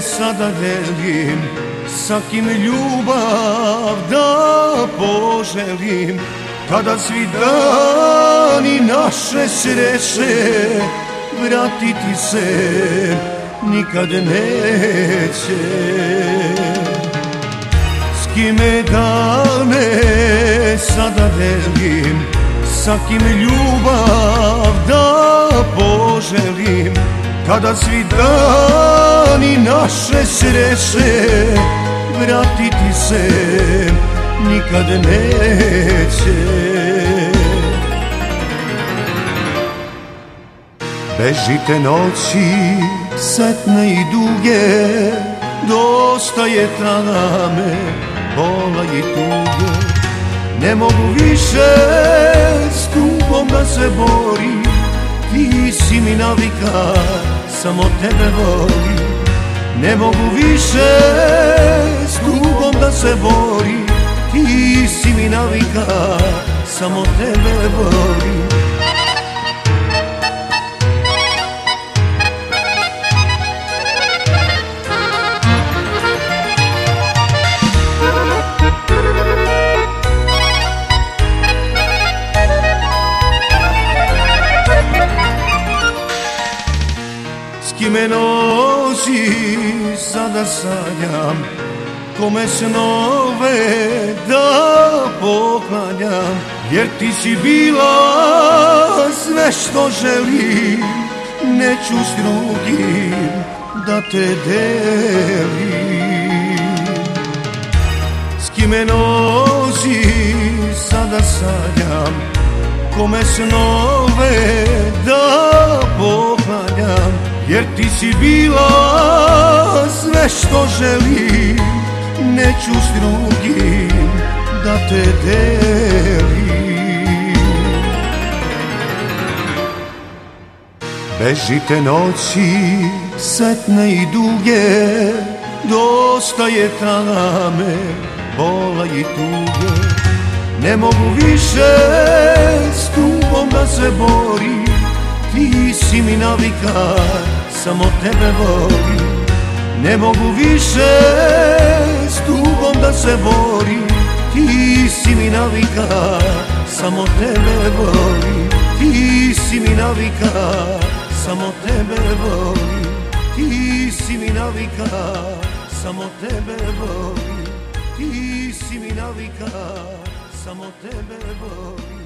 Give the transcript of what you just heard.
sada delim Sa kim ljubav da poželim. Kada svi dani naše sreće Vratiti se nikad neće. S kime dane sada delim Sa kim ljubav da poželim Kada svi dani naše sreće Vratiti se nikad neće. Bežite noći setne i duge Dosta je trame, bola i tuge. Ne mogu više s tugom da se borim Ti si mi navika, samo tebe volim. Ne mogu više s tugom da se borim. Ti si mi navika, samo tebe volim kime noći sada sanjam. Kome snove da poklanjam? Jer ti si bila sve što želim. Neću s drugim da te delim. S kime noći sada sanjam. Kome snove da poklanjam jer ti si bila sve što želim. Neću s drugim da te delim. Bežite noći setne i duge Dosta je tame, bola i tuge. Ne mogu više s tugom da se borim Ti si mi navika samo tebe volim Ne mogu više s tugom da se borim. Ti si mi navika, samo tebe volim Ti si mi navika, samo tebe volim Ti si mi navika, samo tebe volim Ti si mi navika, samo tebe volim